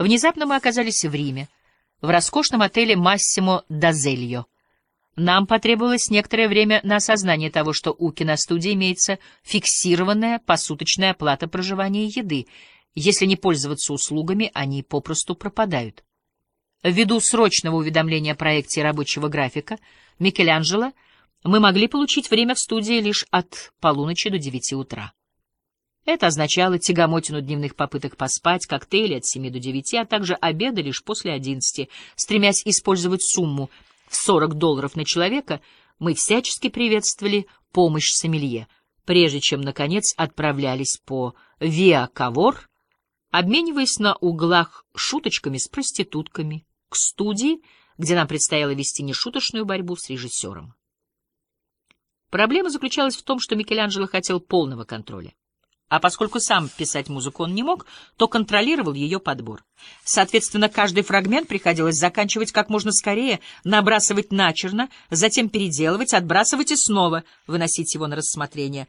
Внезапно мы оказались в Риме, в роскошном отеле «Массимо Дазельо». Нам потребовалось некоторое время на осознание того, что у киностудии имеется фиксированная посуточная оплата проживания и еды. Если не пользоваться услугами, они попросту пропадают. Ввиду срочного уведомления о проекте рабочего графика Микеланджело мы могли получить время в студии лишь от полуночи до девяти утра. Это означало тягомотину дневных попыток поспать, коктейли от семи до девяти, а также обеда лишь после одиннадцати. Стремясь использовать сумму в сорок долларов на человека, мы всячески приветствовали помощь сомелье, прежде чем, наконец, отправлялись по Виа Кавор, обмениваясь на углах шуточками с проститутками, к студии, где нам предстояло вести нешуточную борьбу с режиссером. Проблема заключалась в том, что Микеланджело хотел полного контроля. А поскольку сам писать музыку он не мог, то контролировал ее подбор. Соответственно, каждый фрагмент приходилось заканчивать как можно скорее, набрасывать начерно, затем переделывать, отбрасывать и снова выносить его на рассмотрение.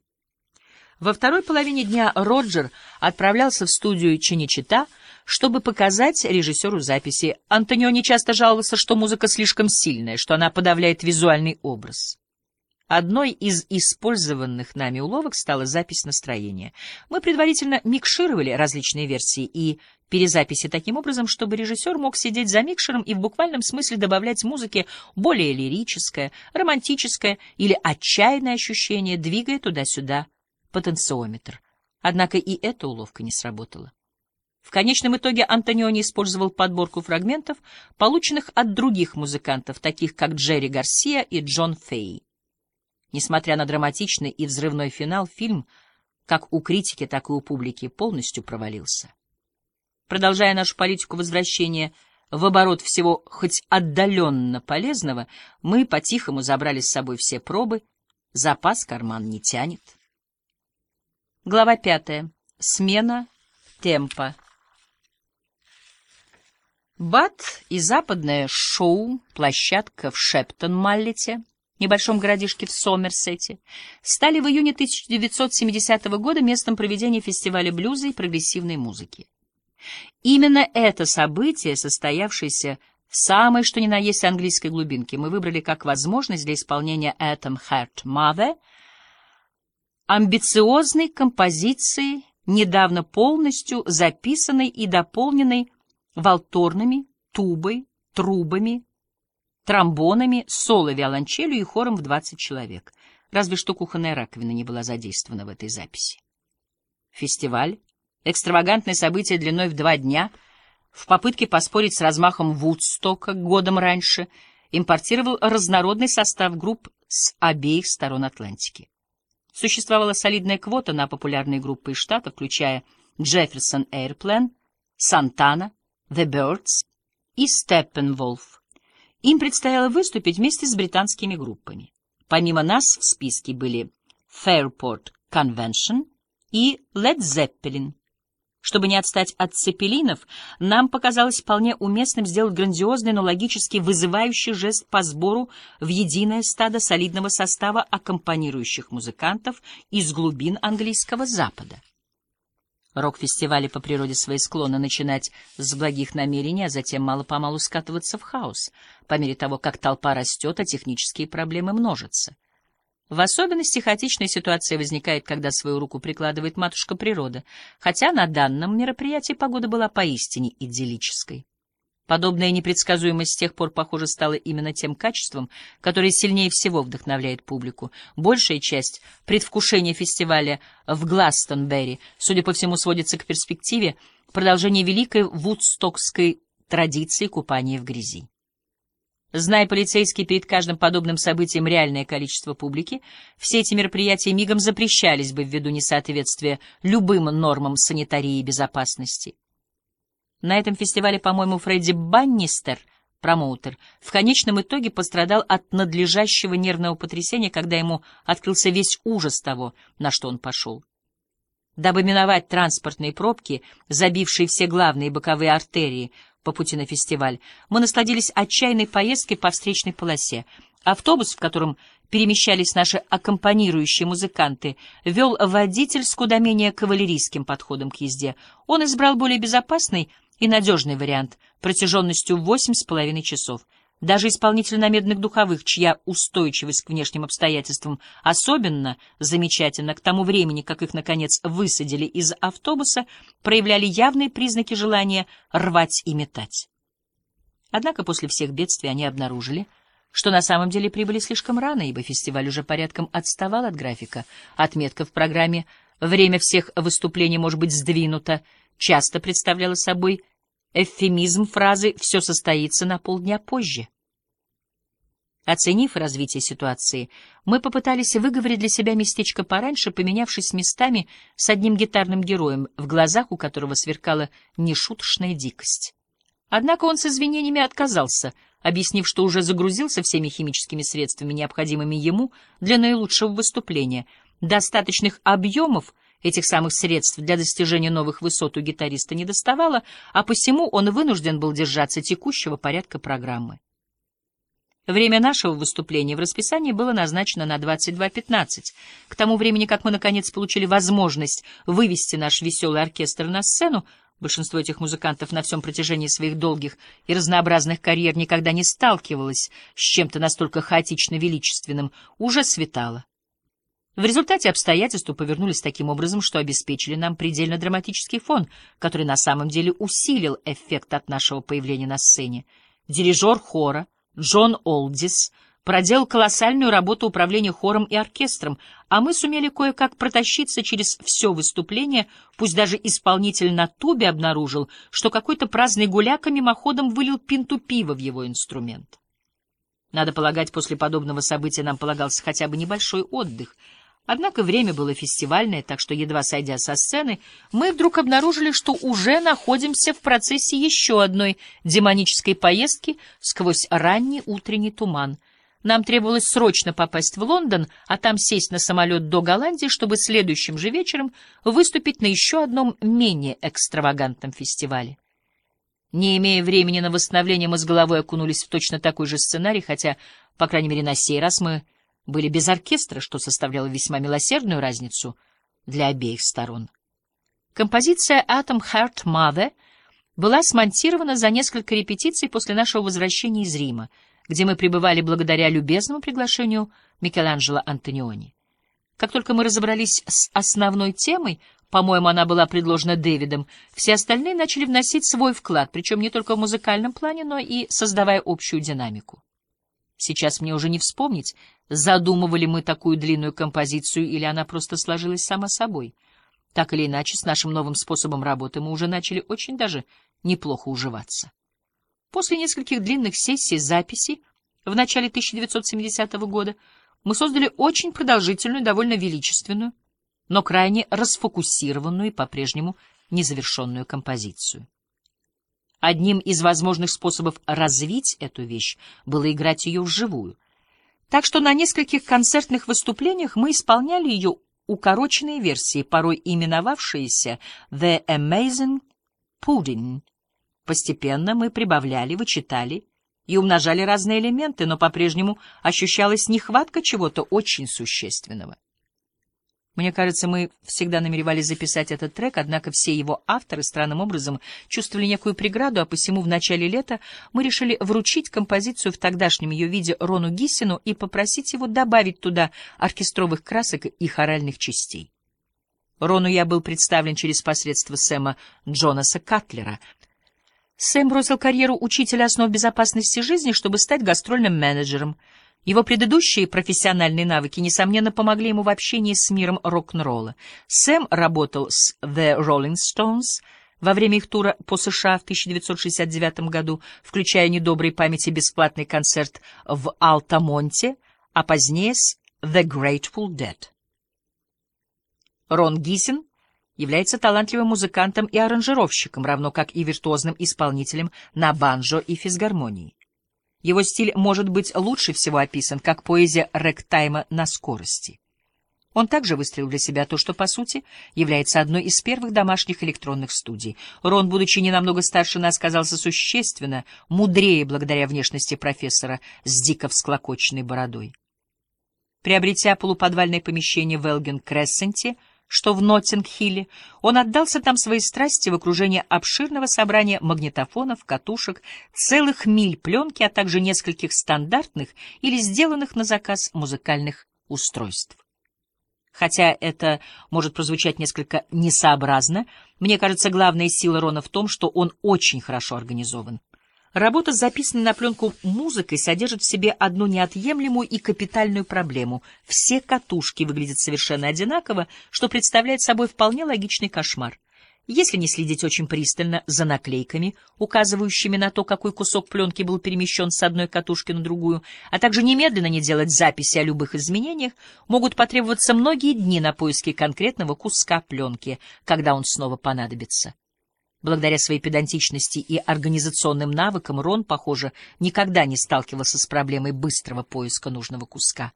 Во второй половине дня Роджер отправлялся в студию Чиничита, чтобы показать режиссеру записи. Антониони часто жаловался, что музыка слишком сильная, что она подавляет визуальный образ. Одной из использованных нами уловок стала запись настроения. Мы предварительно микшировали различные версии и перезаписи таким образом, чтобы режиссер мог сидеть за микшером и в буквальном смысле добавлять музыке более лирическое, романтическое или отчаянное ощущение, двигая туда-сюда потенциометр. Однако и эта уловка не сработала. В конечном итоге Антониони использовал подборку фрагментов, полученных от других музыкантов, таких как Джерри Гарсия и Джон Фей. Несмотря на драматичный и взрывной финал, фильм, как у критики, так и у публики, полностью провалился. Продолжая нашу политику возвращения в оборот всего хоть отдаленно полезного, мы по-тихому забрали с собой все пробы, запас карман не тянет. Глава пятая. Смена темпа. БАТ и западное шоу, площадка в Шептон-Маллете — небольшом городишке в Сомерсете, стали в июне 1970 года местом проведения фестиваля блюза и прогрессивной музыки. Именно это событие, состоявшееся в самой что ни на есть английской глубинке, мы выбрали как возможность для исполнения Atom Heart Mother, амбициозной композиции, недавно полностью записанной и дополненной валторнами, тубой, трубами, тромбонами, соло-виолончелью и хором в 20 человек. Разве что кухонная раковина не была задействована в этой записи. Фестиваль, экстравагантное событие длиной в два дня, в попытке поспорить с размахом Вудстока годом раньше, импортировал разнородный состав групп с обеих сторон Атлантики. Существовала солидная квота на популярные группы из штата, включая Jefferson Airplane, Santana, The Birds и Steppenwolf. Им предстояло выступить вместе с британскими группами. Помимо нас в списке были Fairport Convention и Led Zeppelin. Чтобы не отстать от цепелинов, нам показалось вполне уместным сделать грандиозный, но логически вызывающий жест по сбору в единое стадо солидного состава аккомпанирующих музыкантов из глубин английского запада. Рок-фестивали по природе своей склонны начинать с благих намерений, а затем мало-помалу скатываться в хаос, по мере того, как толпа растет, а технические проблемы множатся. В особенности хаотичная ситуация возникает, когда свою руку прикладывает матушка природа, хотя на данном мероприятии погода была поистине идиллической. Подобная непредсказуемость с тех пор, похоже, стала именно тем качеством, которое сильнее всего вдохновляет публику. Большая часть предвкушения фестиваля в Гластонберри, судя по всему, сводится к перспективе продолжения великой вудстокской традиции купания в грязи. Зная полицейские перед каждым подобным событием реальное количество публики, все эти мероприятия мигом запрещались бы ввиду несоответствия любым нормам санитарии и безопасности. На этом фестивале, по-моему, Фредди Баннистер, промоутер, в конечном итоге пострадал от надлежащего нервного потрясения, когда ему открылся весь ужас того, на что он пошел. Дабы миновать транспортные пробки, забившие все главные боковые артерии по пути на фестиваль, мы насладились отчаянной поездкой по встречной полосе. Автобус, в котором перемещались наши аккомпанирующие музыканты, вел водитель с куда менее кавалерийским подходом к езде. Он избрал более безопасный и надежный вариант протяженностью восемь с половиной часов. Даже исполнители на медных духовых, чья устойчивость к внешним обстоятельствам особенно замечательна к тому времени, как их, наконец, высадили из автобуса, проявляли явные признаки желания рвать и метать. Однако после всех бедствий они обнаружили, что на самом деле прибыли слишком рано, ибо фестиваль уже порядком отставал от графика. Отметка в программе «Время всех выступлений может быть сдвинуто» часто представляла собой эвфемизм фразы «все состоится на полдня позже». Оценив развитие ситуации, мы попытались выговорить для себя местечко пораньше, поменявшись местами с одним гитарным героем, в глазах у которого сверкала нешуточная дикость. Однако он с извинениями отказался, объяснив, что уже загрузился всеми химическими средствами, необходимыми ему для наилучшего выступления. Достаточных объемов Этих самых средств для достижения новых высот у гитариста не доставало, а посему он вынужден был держаться текущего порядка программы. Время нашего выступления в расписании было назначено на 22.15. К тому времени, как мы, наконец, получили возможность вывести наш веселый оркестр на сцену, большинство этих музыкантов на всем протяжении своих долгих и разнообразных карьер никогда не сталкивалось с чем-то настолько хаотично величественным, уже светало. В результате обстоятельства повернулись таким образом, что обеспечили нам предельно драматический фон, который на самом деле усилил эффект от нашего появления на сцене. Дирижер хора Джон Олдис проделал колоссальную работу управления хором и оркестром, а мы сумели кое-как протащиться через все выступление, пусть даже исполнитель на тубе обнаружил, что какой-то праздный гуляка мимоходом вылил пинту пива в его инструмент. Надо полагать, после подобного события нам полагался хотя бы небольшой отдых — Однако время было фестивальное, так что, едва сойдя со сцены, мы вдруг обнаружили, что уже находимся в процессе еще одной демонической поездки сквозь ранний утренний туман. Нам требовалось срочно попасть в Лондон, а там сесть на самолет до Голландии, чтобы следующим же вечером выступить на еще одном менее экстравагантном фестивале. Не имея времени на восстановление, мы с головой окунулись в точно такой же сценарий, хотя, по крайней мере, на сей раз мы были без оркестра, что составляло весьма милосердную разницу для обеих сторон. Композиция «Atom Heart Mother» была смонтирована за несколько репетиций после нашего возвращения из Рима, где мы пребывали благодаря любезному приглашению Микеланджело Антониони. Как только мы разобрались с основной темой, по-моему, она была предложена Дэвидом, все остальные начали вносить свой вклад, причем не только в музыкальном плане, но и создавая общую динамику. Сейчас мне уже не вспомнить, задумывали мы такую длинную композицию или она просто сложилась сама собой. Так или иначе, с нашим новым способом работы мы уже начали очень даже неплохо уживаться. После нескольких длинных сессий записи в начале 1970 года мы создали очень продолжительную, довольно величественную, но крайне расфокусированную и по-прежнему незавершенную композицию. Одним из возможных способов развить эту вещь было играть ее вживую. Так что на нескольких концертных выступлениях мы исполняли ее укороченные версии, порой именовавшиеся «The Amazing Pudding». Постепенно мы прибавляли, вычитали и умножали разные элементы, но по-прежнему ощущалась нехватка чего-то очень существенного. Мне кажется, мы всегда намеревались записать этот трек, однако все его авторы странным образом чувствовали некую преграду, а посему в начале лета мы решили вручить композицию в тогдашнем ее виде Рону Гиссину и попросить его добавить туда оркестровых красок и хоральных частей. Рону я был представлен через посредство Сэма Джонаса Катлера. Сэм бросил карьеру учителя основ безопасности жизни, чтобы стать гастрольным менеджером — его предыдущие профессиональные навыки, несомненно, помогли ему в общении с миром рок-н-ролла. Сэм работал с The Rolling Stones во время их тура по США в 1969 году, включая недоброй памяти бесплатный концерт в Алтамонте, а позднее с The Grateful Dead. Рон Гисин является талантливым музыкантом и аранжировщиком, равно как и виртуозным исполнителем на банджо и физгармонии. Его стиль может быть лучше всего описан как поэзия рэктайма на скорости. Он также выстроил для себя то, что, по сути, является одной из первых домашних электронных студий. Рон, будучи не намного старше нас, казался существенно мудрее благодаря внешности профессора с дико всклокоченной бородой. Приобретя полуподвальное помещение в Элген-Крессенте, что в Ноттинг-Хилле, он отдался там своей страсти в окружении обширного собрания магнитофонов, катушек, целых миль пленки, а также нескольких стандартных или сделанных на заказ музыкальных устройств. Хотя это может прозвучать несколько несообразно, мне кажется, главная сила Рона в том, что он очень хорошо организован. Работа с записанной на пленку музыкой содержит в себе одну неотъемлемую и капитальную проблему. Все катушки выглядят совершенно одинаково, что представляет собой вполне логичный кошмар. Если не следить очень пристально за наклейками, указывающими на то, какой кусок пленки был перемещен с одной катушки на другую, а также немедленно не делать записи о любых изменениях, могут потребоваться многие дни на поиски конкретного куска пленки, когда он снова понадобится. Благодаря своей педантичности и организационным навыкам Рон, похоже, никогда не сталкивался с проблемой быстрого поиска нужного куска.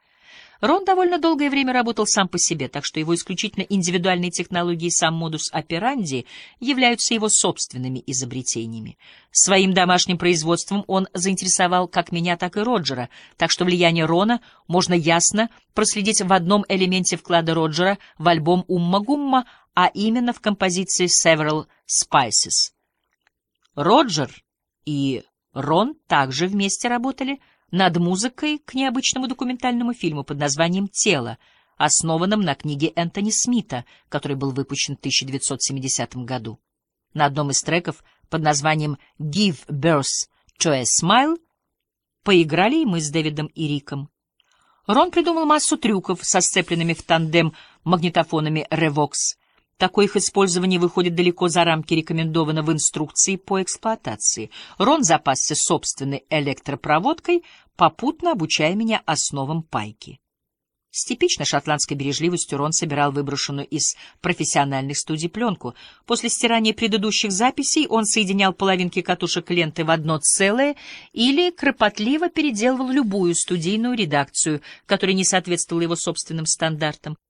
Рон довольно долгое время работал сам по себе, так что его исключительно индивидуальные технологии и сам модус операнди являются его собственными изобретениями. Своим домашним производством он заинтересовал как меня, так и Роджера, так что влияние Рона можно ясно проследить в одном элементе вклада Роджера в альбом «Умма-гумма», а именно в композиции «Several Spices». Роджер и Рон также вместе работали над музыкой к необычному документальному фильму под названием «Тело», основанном на книге Энтони Смита, который был выпущен в 1970 году. На одном из треков под названием «Give Birth to a Smile» поиграли и мы с Дэвидом и Риком. Рон придумал массу трюков со сцепленными в тандем магнитофонами Revox — Такое их использование выходит далеко за рамки рекомендовано в инструкции по эксплуатации. Рон запасся собственной электропроводкой, попутно обучая меня основам пайки. С типичной шотландской бережливостью Рон собирал выброшенную из профессиональных студий пленку. После стирания предыдущих записей он соединял половинки катушек ленты в одно целое или кропотливо переделывал любую студийную редакцию, которая не соответствовала его собственным стандартам.